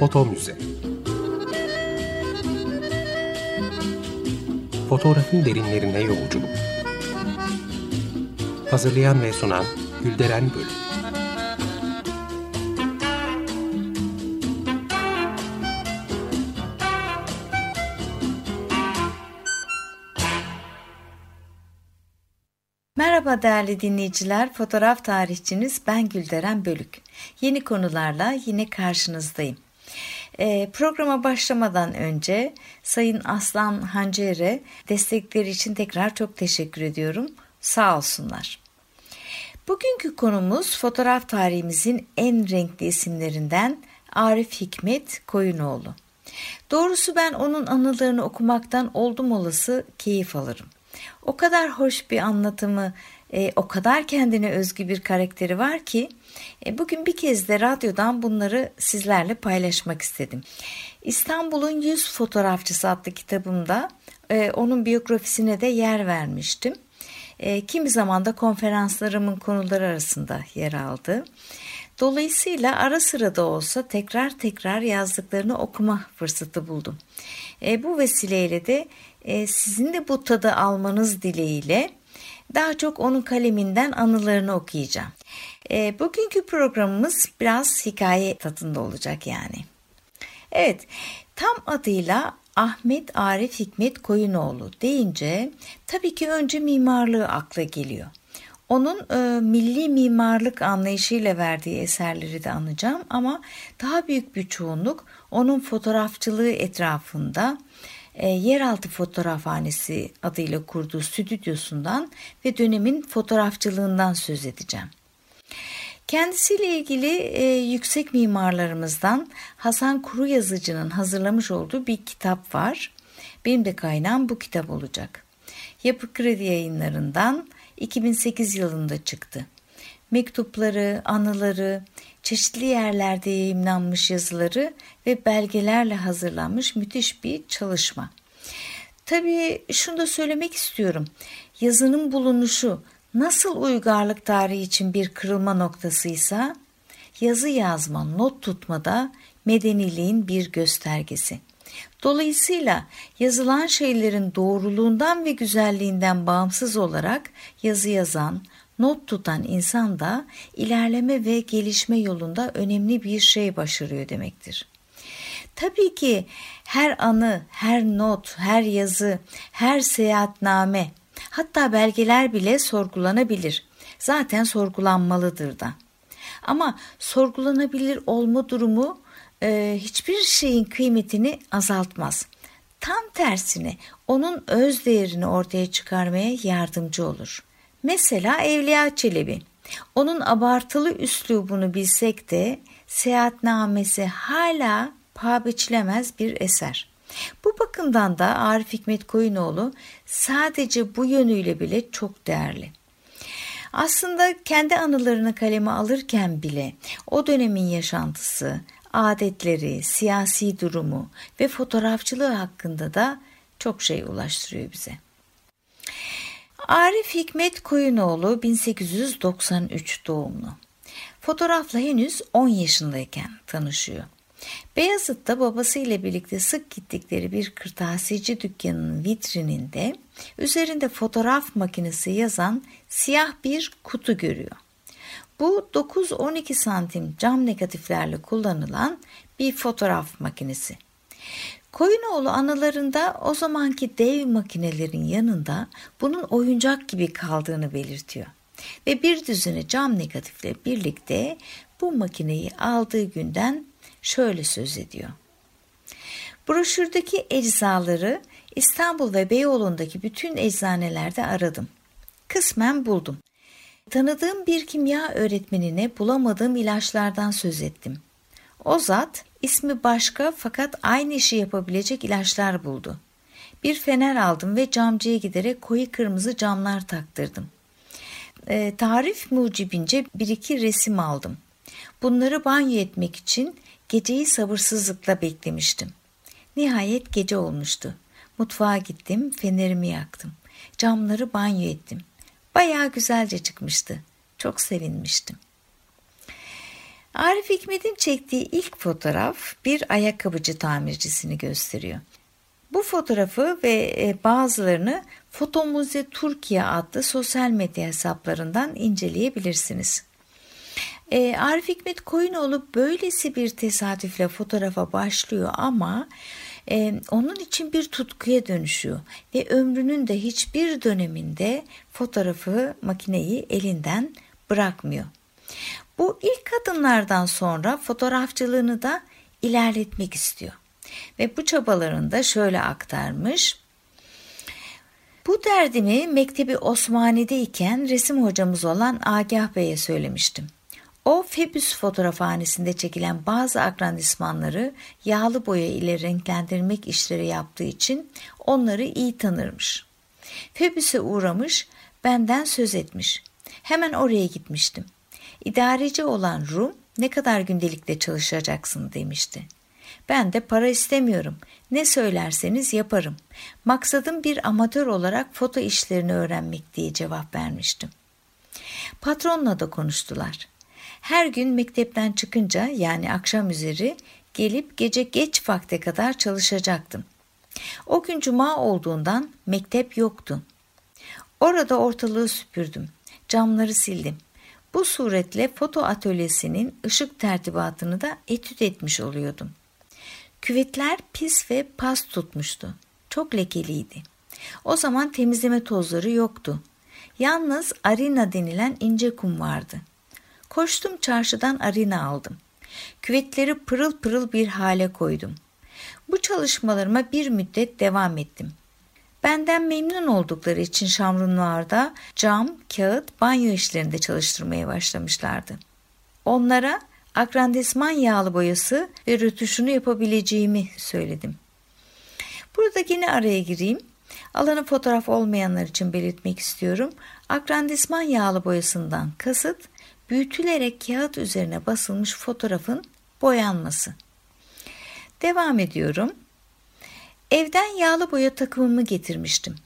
Foto Müze Fotoğrafın derinlerine yolculuk Hazırlayan ve sunan Gülderen Bölüm Merhaba değerli dinleyiciler, fotoğraf tarihçiniz ben Gülderen Bölük. Yeni konularla yine karşınızdayım. E, programa başlamadan önce Sayın Aslan Hancer'e destekleri için tekrar çok teşekkür ediyorum. Sağ olsunlar. Bugünkü konumuz fotoğraf tarihimizin en renkli isimlerinden Arif Hikmet Koyunoğlu. Doğrusu ben onun anılarını okumaktan oldum olası keyif alırım. O kadar hoş bir anlatımı, e, o kadar kendine özgü bir karakteri var ki bugün bir kez de radyodan bunları sizlerle paylaşmak istedim. İstanbul'un Yüz Fotoğrafçısı adlı kitabımda e, onun biyografisine de yer vermiştim. E, kimi zaman da konferanslarımın konuları arasında yer aldı. Dolayısıyla ara sıra da olsa tekrar tekrar yazdıklarını okuma fırsatı buldum. E, bu vesileyle de e, sizin de bu tadı almanız dileğiyle daha çok onun kaleminden anılarını okuyacağım. E, bugünkü programımız biraz hikaye tadında olacak yani. Evet, tam adıyla Ahmet Arif Hikmet Koyunoğlu deyince tabii ki önce mimarlığı akla geliyor. Onun e, milli mimarlık anlayışıyla verdiği eserleri de anacağım ama daha büyük bir çoğunluk onun fotoğrafçılığı etrafında e, Yeraltı Fotoğrafhanesi adıyla kurduğu stüdyosundan ve dönemin fotoğrafçılığından söz edeceğim. Kendisiyle ilgili e, yüksek mimarlarımızdan Hasan Kuru Yazıcı'nın hazırlamış olduğu bir kitap var. Benim de kaynağım bu kitap olacak. Yapı Kredi yayınlarından 2008 yılında çıktı. Mektupları, anıları, çeşitli yerlerde yayınlanmış yazıları ve belgelerle hazırlanmış müthiş bir çalışma. Tabii şunu da söylemek istiyorum. Yazının bulunuşu nasıl uygarlık tarihi için bir kırılma noktasıysa yazı yazma, not tutmada medeniliğin bir göstergesi. Dolayısıyla yazılan şeylerin doğruluğundan ve güzelliğinden bağımsız olarak yazı yazan, not tutan insan da ilerleme ve gelişme yolunda önemli bir şey başarıyor demektir. Tabii ki her anı, her not, her yazı, her seyahatname, hatta belgeler bile sorgulanabilir. Zaten sorgulanmalıdır da. Ama sorgulanabilir olma durumu e, hiçbir şeyin kıymetini azaltmaz. Tam tersine onun öz değerini ortaya çıkarmaya yardımcı olur. Mesela Evliya Çelebi. Onun abartılı üslubunu bilsek de seyahatnamesi hala paha biçilemez bir eser. Bu bakımdan da Arif Hikmet Koyunoğlu sadece bu yönüyle bile çok değerli. Aslında kendi anılarını kaleme alırken bile o dönemin yaşantısı, adetleri, siyasi durumu ve fotoğrafçılığı hakkında da çok şey ulaştırıyor bize. Arif Hikmet Koyunoğlu 1893 doğumlu. Fotoğrafla henüz 10 yaşındayken tanışıyor. Beyazıt'ta babasıyla birlikte sık gittikleri bir kırtasiyeci dükkanının vitrininde üzerinde fotoğraf makinesi yazan siyah bir kutu görüyor. Bu 9-12 santim cam negatiflerle kullanılan bir fotoğraf makinesi. Koyunoğlu anılarında o zamanki dev makinelerin yanında bunun oyuncak gibi kaldığını belirtiyor. Ve bir düzine cam negatifle birlikte bu makineyi aldığı günden şöyle söz ediyor. Broşürdeki eczaları İstanbul ve Beyoğlu'ndaki bütün eczanelerde aradım. Kısmen buldum. Tanıdığım bir kimya öğretmenine bulamadığım ilaçlardan söz ettim. O zat ismi başka fakat aynı işi yapabilecek ilaçlar buldu. Bir fener aldım ve camcıya giderek koyu kırmızı camlar taktırdım. E, tarif mucibince bir iki resim aldım. Bunları banyo etmek için geceyi sabırsızlıkla beklemiştim. Nihayet gece olmuştu. Mutfağa gittim, fenerimi yaktım. Camları banyo ettim. Bayağı güzelce çıkmıştı. Çok sevinmiştim. Arif Hikmet'in çektiği ilk fotoğraf bir ayakkabıcı tamircisini gösteriyor. Bu fotoğrafı ve e, bazılarını Foto Muze Türkiye adlı sosyal medya hesaplarından inceleyebilirsiniz. E, Arif Hikmet Koyunoğlu böylesi bir tesadüfle fotoğrafa başlıyor ama e, onun için bir tutkuya dönüşüyor ve ömrünün de hiçbir döneminde fotoğrafı makineyi elinden bırakmıyor. Bu ilk adımlardan sonra fotoğrafçılığını da ilerletmek istiyor. Ve bu çabalarını da şöyle aktarmış. Bu derdimi Mektebi Osmani'de iken resim hocamız olan Agah Bey'e söylemiştim. O Febüs fotoğrafhanesinde çekilen bazı agrandismanları yağlı boya ile renklendirmek işleri yaptığı için onları iyi tanırmış. Febüs'e uğramış, benden söz etmiş. Hemen oraya gitmiştim. İdareci olan Rum ne kadar gündelikte çalışacaksın demişti. Ben de para istemiyorum. Ne söylerseniz yaparım. Maksadım bir amatör olarak foto işlerini öğrenmek diye cevap vermiştim. Patronla da konuştular. Her gün mektepten çıkınca yani akşam üzeri gelip gece geç vakte kadar çalışacaktım. O gün cuma olduğundan mektep yoktu. Orada ortalığı süpürdüm. Camları sildim. Bu suretle foto atölyesinin ışık tertibatını da etüt etmiş oluyordum. Küvetler pis ve pas tutmuştu. Çok lekeliydi. O zaman temizleme tozları yoktu. Yalnız arina denilen ince kum vardı. Koştum çarşıdan arina aldım. Küvetleri pırıl pırıl bir hale koydum. Bu çalışmalarıma bir müddet devam ettim. Benden memnun oldukları için Şamrunvar'da cam, kağıt, banyo işlerinde çalıştırmaya başlamışlardı. Onlara agrandisman yağlı boyası ve rötuşunu yapabileceğimi söyledim. Burada yine araya gireyim. Alanı fotoğraf olmayanlar için belirtmek istiyorum. Agrandisman yağlı boyasından kasıt büyütülerek kağıt üzerine basılmış fotoğrafın boyanması. Devam ediyorum. Evden yağlı boya takımımı getirmiştim.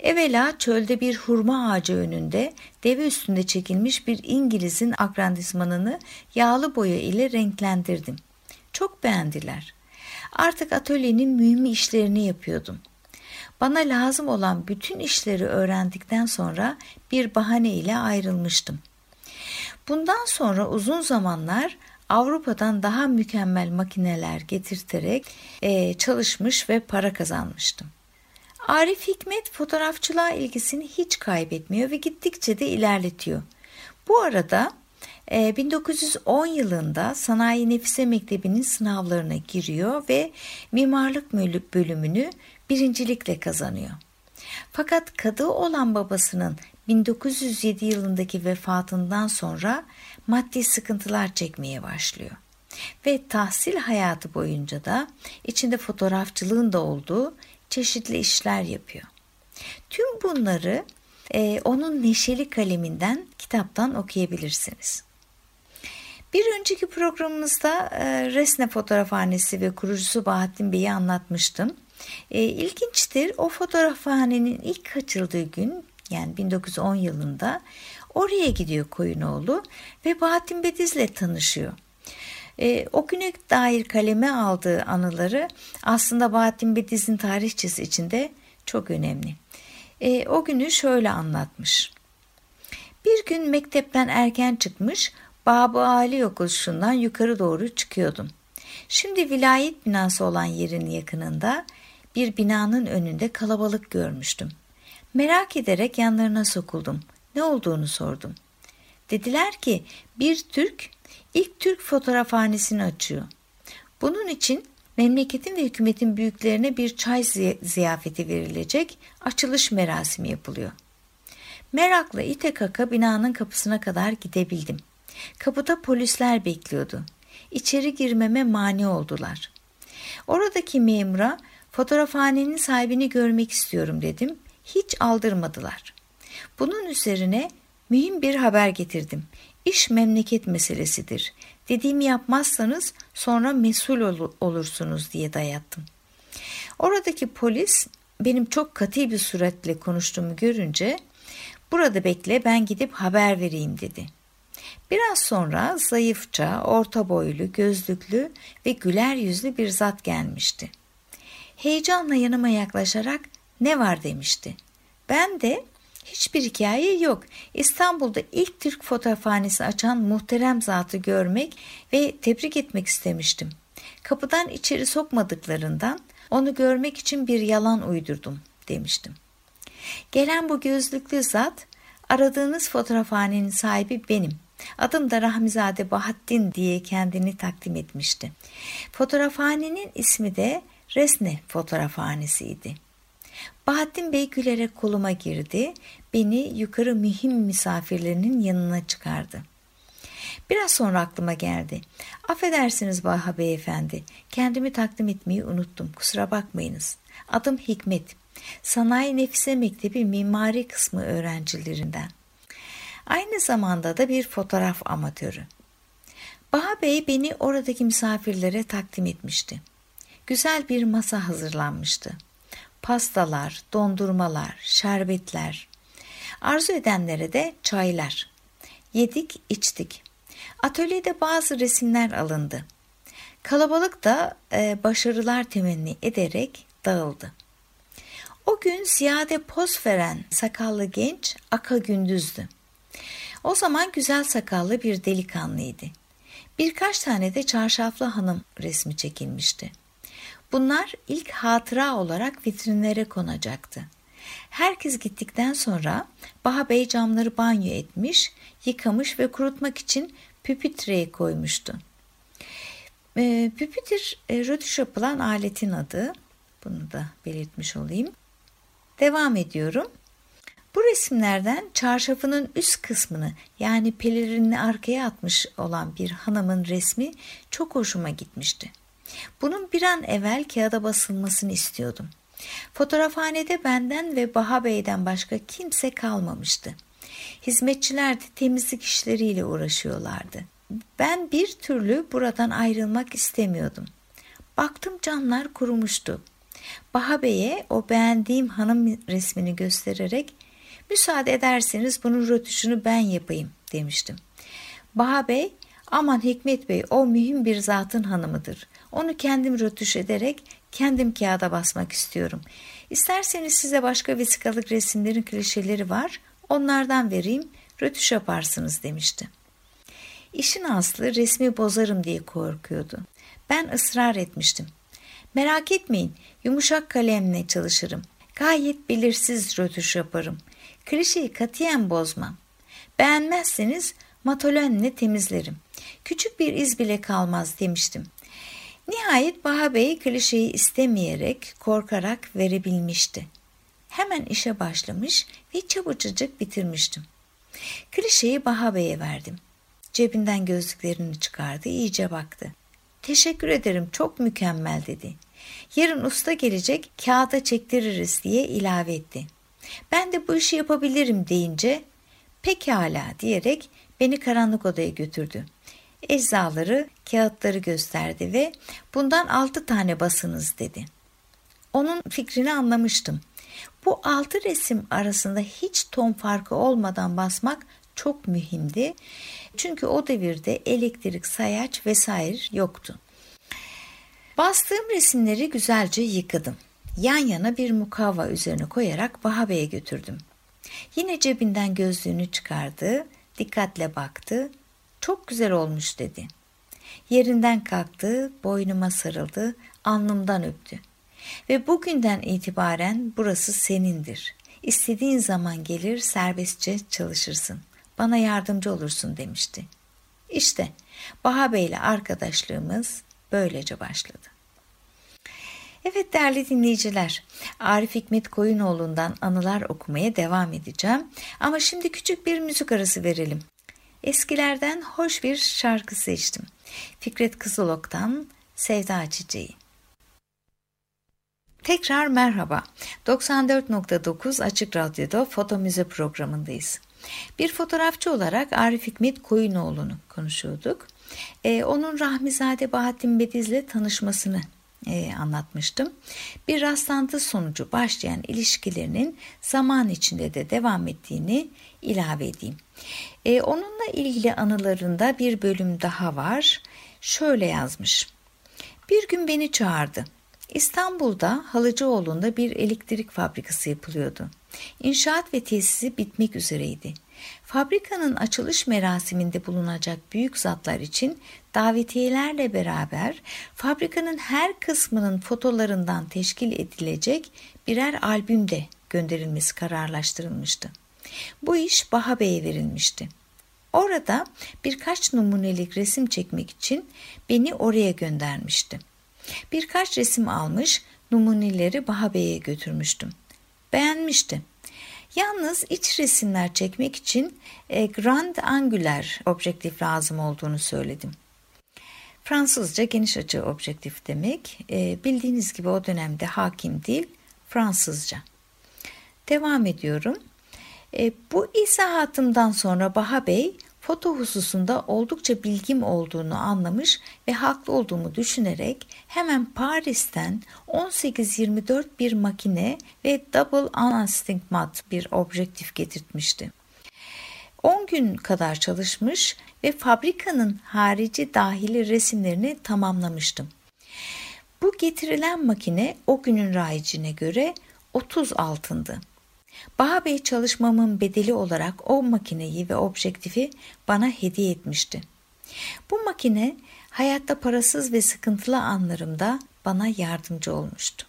Evvela çölde bir hurma ağacı önünde deve üstünde çekilmiş bir İngiliz'in agrandismanını yağlı boya ile renklendirdim. Çok beğendiler. Artık atölyenin mühim işlerini yapıyordum. Bana lazım olan bütün işleri öğrendikten sonra bir bahane ile ayrılmıştım. Bundan sonra uzun zamanlar Avrupa'dan daha mükemmel makineler getirterek e, çalışmış ve para kazanmıştım. Arif Hikmet fotoğrafçılığa ilgisini hiç kaybetmiyor ve gittikçe de ilerletiyor. Bu arada 1910 e, yılında Sanayi Nefise Mektebi'nin sınavlarına giriyor ve mimarlık bölümünü birincilikle kazanıyor. Fakat kadı olan babasının 1907 yılındaki vefatından sonra maddi sıkıntılar çekmeye başlıyor. Ve tahsil hayatı boyunca da içinde fotoğrafçılığın da olduğu çeşitli işler yapıyor. Tüm bunları e, onun neşeli kaleminden kitaptan okuyabilirsiniz. Bir önceki programımızda e, Resne Fotoğrafhanesi ve kurucusu Bahattin Bey'i anlatmıştım. E, ilginçtir o fotoğrafhanenin ilk açıldığı gün yani 1910 yılında oraya gidiyor Koyunoğlu ve Bahattin Bediz'le tanışıyor. E, o güne dair kaleme aldığı anıları aslında Bahattin Bediz'in tarihçisi içinde çok önemli. E, o günü şöyle anlatmış. Bir gün mektepten erken çıkmış, Babı Ali yokuşundan yukarı doğru çıkıyordum. Şimdi vilayet binası olan yerin yakınında bir binanın önünde kalabalık görmüştüm. Merak ederek yanlarına sokuldum. Ne olduğunu sordum. Dediler ki bir Türk ilk Türk fotoğrafhanesini açıyor. Bunun için memleketin ve hükümetin büyüklerine bir çay ziyafeti verilecek, açılış merasimi yapılıyor. Merakla ite kaka binanın kapısına kadar gidebildim. Kapıda polisler bekliyordu. İçeri girmeme mani oldular. Oradaki memura fotoğrafhanenin sahibini görmek istiyorum dedim. Hiç aldırmadılar. Bunun üzerine mühim bir haber getirdim. İş memleket meselesidir. Dediğimi yapmazsanız sonra mesul ol- olursunuz diye dayattım. Oradaki polis benim çok katı bir suretle konuştuğumu görünce burada bekle ben gidip haber vereyim dedi. Biraz sonra zayıfça, orta boylu, gözlüklü ve güler yüzlü bir zat gelmişti. Heyecanla yanıma yaklaşarak ne var demişti. Ben de hiçbir hikaye yok. İstanbul'da ilk Türk fotoğrafhanesi açan muhterem zatı görmek ve tebrik etmek istemiştim. Kapıdan içeri sokmadıklarından onu görmek için bir yalan uydurdum demiştim. Gelen bu gözlüklü zat aradığınız fotoğrafhanenin sahibi benim. Adım da Rahmizade Bahattin diye kendini takdim etmişti. Fotoğrafhanenin ismi de Resne Fotoğrafhanesi'ydi. Bahattin Bey gülerek koluma girdi, beni yukarı mühim misafirlerinin yanına çıkardı. Biraz sonra aklıma geldi. Affedersiniz Baha Beyefendi, kendimi takdim etmeyi unuttum, kusura bakmayınız. Adım Hikmet, Sanayi Nefise Mektebi Mimari Kısmı öğrencilerinden. Aynı zamanda da bir fotoğraf amatörü. Baha Bey beni oradaki misafirlere takdim etmişti. Güzel bir masa hazırlanmıştı. Pastalar, dondurmalar, şerbetler. Arzu edenlere de çaylar. Yedik, içtik. Atölyede bazı resimler alındı. Kalabalık da e, başarılar temenni ederek dağıldı. O gün ziyade poz veren sakallı genç Aka Gündüz'dü. O zaman güzel sakallı bir delikanlıydı. Birkaç tane de çarşaflı hanım resmi çekilmişti. Bunlar ilk hatıra olarak vitrinlere konacaktı. Herkes gittikten sonra Baha Bey camları banyo etmiş, yıkamış ve kurutmak için püpitreye koymuştu. E, püpitir e, rötuş yapılan aletin adı. Bunu da belirtmiş olayım. Devam ediyorum. Bu resimlerden çarşafının üst kısmını yani pelerinini arkaya atmış olan bir hanımın resmi çok hoşuma gitmişti. Bunun bir an evvel kağıda basılmasını istiyordum. Fotoğrafhanede benden ve Baha Bey'den başka kimse kalmamıştı. Hizmetçiler de temizlik işleriyle uğraşıyorlardı. Ben bir türlü buradan ayrılmak istemiyordum. Baktım canlar kurumuştu. Baha Bey'e o beğendiğim hanım resmini göstererek müsaade ederseniz bunun rötuşunu ben yapayım demiştim. Baha Bey aman Hikmet Bey o mühim bir zatın hanımıdır. Onu kendim rötuş ederek kendim kağıda basmak istiyorum. İsterseniz size başka vesikalık resimlerin klişeleri var. Onlardan vereyim, rötuş yaparsınız demişti. İşin aslı resmi bozarım diye korkuyordu. Ben ısrar etmiştim. Merak etmeyin, yumuşak kalemle çalışırım. Gayet belirsiz rötuş yaparım. Klişeyi katiyen bozmam. Beğenmezseniz matolenle temizlerim. Küçük bir iz bile kalmaz demiştim. Nihayet Baha Bey klişeyi istemeyerek, korkarak verebilmişti. Hemen işe başlamış ve çabucacık bitirmiştim. Klişeyi Baha Bey'e verdim. Cebinden gözlüklerini çıkardı, iyice baktı. Teşekkür ederim, çok mükemmel dedi. Yarın usta gelecek, kağıda çektiririz diye ilave etti. Ben de bu işi yapabilirim deyince, pekala diyerek beni karanlık odaya götürdü. Eczaları, kağıtları gösterdi ve bundan altı tane basınız dedi. Onun fikrini anlamıştım. Bu altı resim arasında hiç ton farkı olmadan basmak çok mühimdi. Çünkü o devirde elektrik, sayaç vesaire yoktu. Bastığım resimleri güzelce yıkadım. Yan yana bir mukavva üzerine koyarak Baha Bey'e götürdüm. Yine cebinden gözlüğünü çıkardı, dikkatle baktı. Çok güzel olmuş dedi. Yerinden kalktı, boynuma sarıldı, alnımdan öptü. Ve bugünden itibaren burası senindir. İstediğin zaman gelir serbestçe çalışırsın. Bana yardımcı olursun demişti. İşte Baha Bey ile arkadaşlığımız böylece başladı. Evet değerli dinleyiciler, Arif Hikmet Koyunoğlu'ndan anılar okumaya devam edeceğim. Ama şimdi küçük bir müzik arası verelim. Eskilerden hoş bir şarkı seçtim. Fikret Kızılok'tan Sevda Çiçeği. Tekrar merhaba. 94.9 Açık Radyo'da Foto Müze programındayız. Bir fotoğrafçı olarak Arif Hikmet Koyunoğlu'nu konuşuyorduk. Ee, onun Rahmizade Bahattin Bediz'le tanışmasını e, anlatmıştım. Bir rastlantı sonucu başlayan ilişkilerinin zaman içinde de devam ettiğini ilave edeyim. E, onunla ilgili anılarında bir bölüm daha var. Şöyle yazmış. Bir gün beni çağırdı. İstanbul'da Halıcıoğlu'nda bir elektrik fabrikası yapılıyordu. İnşaat ve tesisi bitmek üzereydi. Fabrikanın açılış merasiminde bulunacak büyük zatlar için davetiyelerle beraber fabrikanın her kısmının fotolarından teşkil edilecek birer albüm de gönderilmesi kararlaştırılmıştı. Bu iş Baha Bey'e verilmişti. Orada birkaç numunelik resim çekmek için beni oraya göndermişti. Birkaç resim almış, numuneleri Baha Bey'e götürmüştüm. Beğenmişti. Yalnız iç resimler çekmek için e, Grand Angular objektif lazım olduğunu söyledim. Fransızca geniş açı objektif demek. E, bildiğiniz gibi o dönemde hakim değil, Fransızca. Devam ediyorum. E, bu izahatımdan sonra Baha Bey foto hususunda oldukça bilgim olduğunu anlamış ve haklı olduğumu düşünerek hemen Paris'ten 18-24 bir makine ve double unastigmat bir objektif getirtmişti. 10 gün kadar çalışmış ve fabrikanın harici dahili resimlerini tamamlamıştım. Bu getirilen makine o günün rayicine göre 30 altındı. Baha çalışmamın bedeli olarak o makineyi ve objektifi bana hediye etmişti. Bu makine hayatta parasız ve sıkıntılı anlarımda bana yardımcı olmuştu.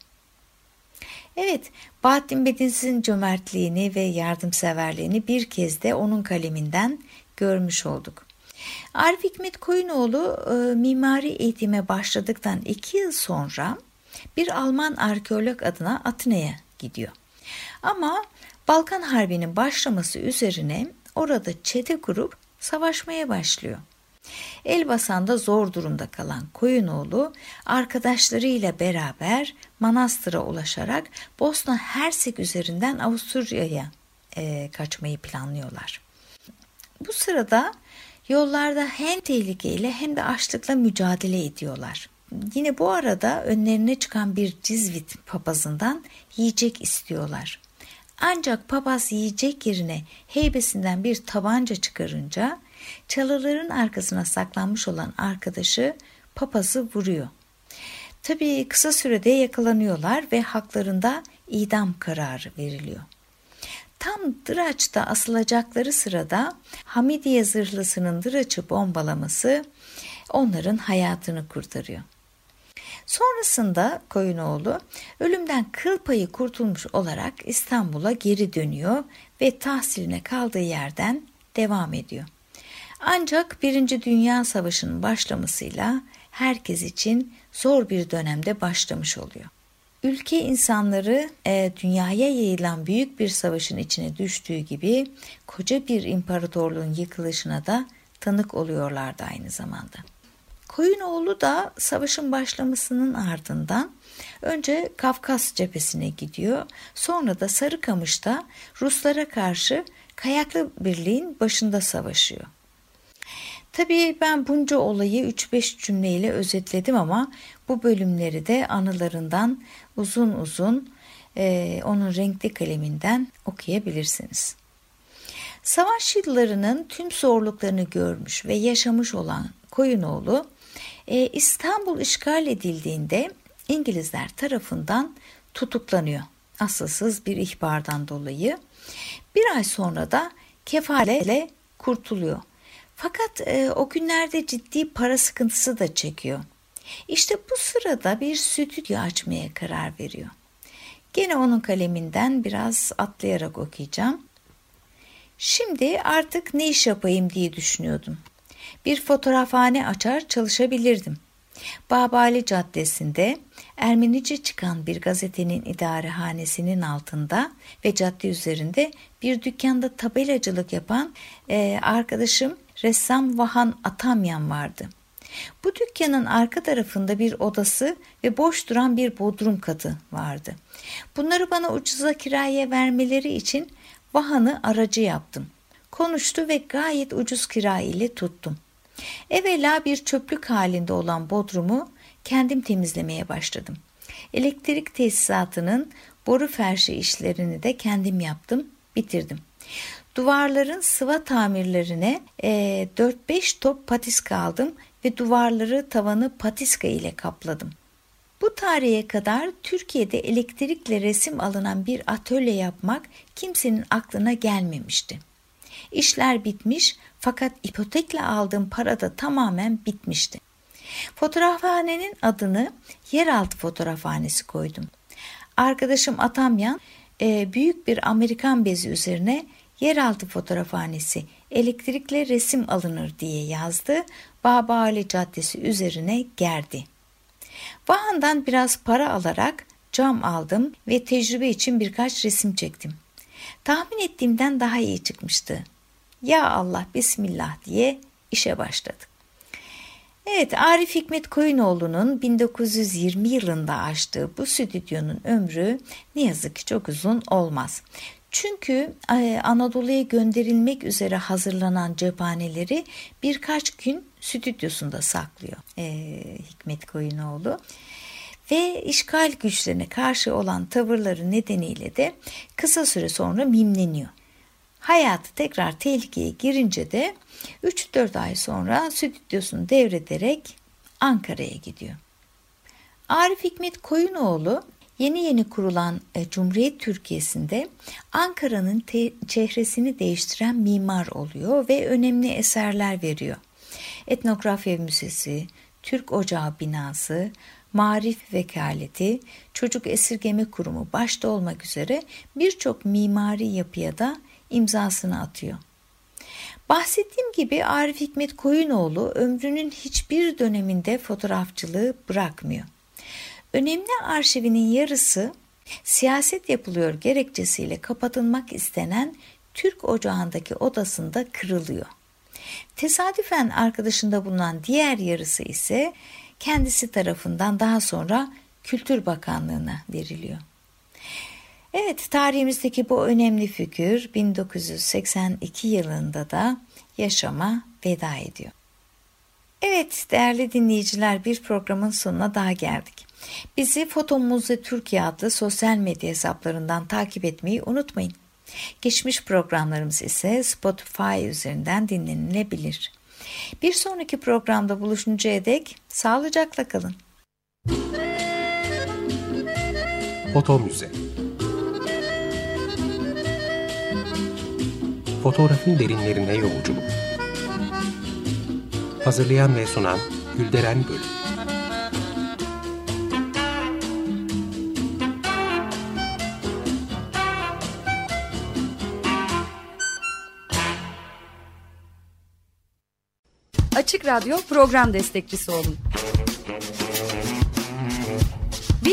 Evet, Bahattin Bediz'in cömertliğini ve yardımseverliğini bir kez de onun kaleminden görmüş olduk. Arif Hikmet Koyunoğlu e, mimari eğitime başladıktan iki yıl sonra bir Alman arkeolog adına Atina'ya gidiyor. Ama Balkan Harbi'nin başlaması üzerine orada çete kurup savaşmaya başlıyor. Elbasan'da zor durumda kalan Koyunoğlu arkadaşlarıyla beraber Manastır'a ulaşarak Bosna Hersek üzerinden Avusturya'ya e, kaçmayı planlıyorlar. Bu sırada yollarda hem tehlikeyle hem de açlıkla mücadele ediyorlar. Yine bu arada önlerine çıkan bir cizvit papazından yiyecek istiyorlar. Ancak papaz yiyecek yerine heybesinden bir tabanca çıkarınca çalıların arkasına saklanmış olan arkadaşı papazı vuruyor. Tabii kısa sürede yakalanıyorlar ve haklarında idam kararı veriliyor. Tam Dıraç'ta asılacakları sırada Hamidiye zırhlısının Dıraç'ı bombalaması onların hayatını kurtarıyor. Sonrasında Koyunoğlu ölümden kıl payı kurtulmuş olarak İstanbul'a geri dönüyor ve tahsiline kaldığı yerden devam ediyor. Ancak Birinci Dünya Savaşı'nın başlamasıyla herkes için zor bir dönemde başlamış oluyor. Ülke insanları e, dünyaya yayılan büyük bir savaşın içine düştüğü gibi koca bir imparatorluğun yıkılışına da tanık oluyorlardı aynı zamanda. Koyunoğlu da savaşın başlamasının ardından önce Kafkas cephesine gidiyor. Sonra da Sarıkamış'ta Ruslara karşı Kayaklı Birliğin başında savaşıyor. Tabii ben bunca olayı 3-5 cümleyle özetledim ama bu bölümleri de anılarından uzun uzun e, onun renkli kaleminden okuyabilirsiniz. Savaş yıllarının tüm zorluklarını görmüş ve yaşamış olan Koyunoğlu e, İstanbul işgal edildiğinde İngilizler tarafından tutuklanıyor. Asılsız bir ihbardan dolayı. Bir ay sonra da kefaletle kurtuluyor. Fakat e, o günlerde ciddi para sıkıntısı da çekiyor. İşte bu sırada bir stüdyo açmaya karar veriyor. Gene onun kaleminden biraz atlayarak okuyacağım. Şimdi artık ne iş yapayım diye düşünüyordum bir fotoğrafhane açar çalışabilirdim. Babali Caddesi'nde Ermenice çıkan bir gazetenin idarehanesinin altında ve cadde üzerinde bir dükkanda tabelacılık yapan e, arkadaşım ressam Vahan Atamyan vardı. Bu dükkanın arka tarafında bir odası ve boş duran bir bodrum katı vardı. Bunları bana ucuza kiraya vermeleri için Vahan'ı aracı yaptım. Konuştu ve gayet ucuz kira ile tuttum. Evvela bir çöplük halinde olan bodrumu kendim temizlemeye başladım. Elektrik tesisatının boru ferşi işlerini de kendim yaptım, bitirdim. Duvarların sıva tamirlerine e, 4-5 top patiska aldım ve duvarları tavanı patiska ile kapladım. Bu tarihe kadar Türkiye'de elektrikle resim alınan bir atölye yapmak kimsenin aklına gelmemişti. İşler bitmiş fakat ipotekle aldığım para da tamamen bitmişti. Fotoğrafhanenin adını yeraltı fotoğrafhanesi koydum. Arkadaşım Atamyan e, büyük bir Amerikan bezi üzerine yeraltı fotoğrafhanesi elektrikle resim alınır diye yazdı. Babali Caddesi üzerine gerdi. Vahan'dan biraz para alarak cam aldım ve tecrübe için birkaç resim çektim. Tahmin ettiğimden daha iyi çıkmıştı. Ya Allah Bismillah diye işe başladık. Evet Arif Hikmet Koyunoğlu'nun 1920 yılında açtığı bu stüdyonun ömrü ne yazık ki çok uzun olmaz. Çünkü e, Anadolu'ya gönderilmek üzere hazırlanan cephaneleri birkaç gün stüdyosunda saklıyor e, Hikmet Koyunoğlu. Ve işgal güçlerine karşı olan tavırları nedeniyle de kısa süre sonra mimleniyor. Hayatı tekrar tehlikeye girince de 3-4 ay sonra stüdyosunu devrederek Ankara'ya gidiyor. Arif Hikmet Koyunoğlu yeni yeni kurulan e, Cumhuriyet Türkiye'sinde Ankara'nın çehresini değiştiren mimar oluyor ve önemli eserler veriyor. Etnografya Müzesi, Türk Ocağı binası, Marif Vekaleti, Çocuk Esirgeme Kurumu başta olmak üzere birçok mimari yapıya da imzasını atıyor. Bahsettiğim gibi Arif Hikmet Koyunoğlu ömrünün hiçbir döneminde fotoğrafçılığı bırakmıyor. Önemli arşivinin yarısı siyaset yapılıyor gerekçesiyle kapatılmak istenen Türk Ocağı'ndaki odasında kırılıyor. Tesadüfen arkadaşında bulunan diğer yarısı ise kendisi tarafından daha sonra Kültür Bakanlığı'na veriliyor. Evet tarihimizdeki bu önemli figür 1982 yılında da yaşama veda ediyor. Evet değerli dinleyiciler bir programın sonuna daha geldik. Bizi Foto Muze Türkiye adlı sosyal medya hesaplarından takip etmeyi unutmayın. Geçmiş programlarımız ise Spotify üzerinden dinlenilebilir. Bir sonraki programda buluşuncaya dek sağlıcakla kalın. Foto Müze Fotoğrafın derinlerine yolculuk Hazırlayan ve sunan Gülderen Bölüm Açık Radyo program destekçisi olun.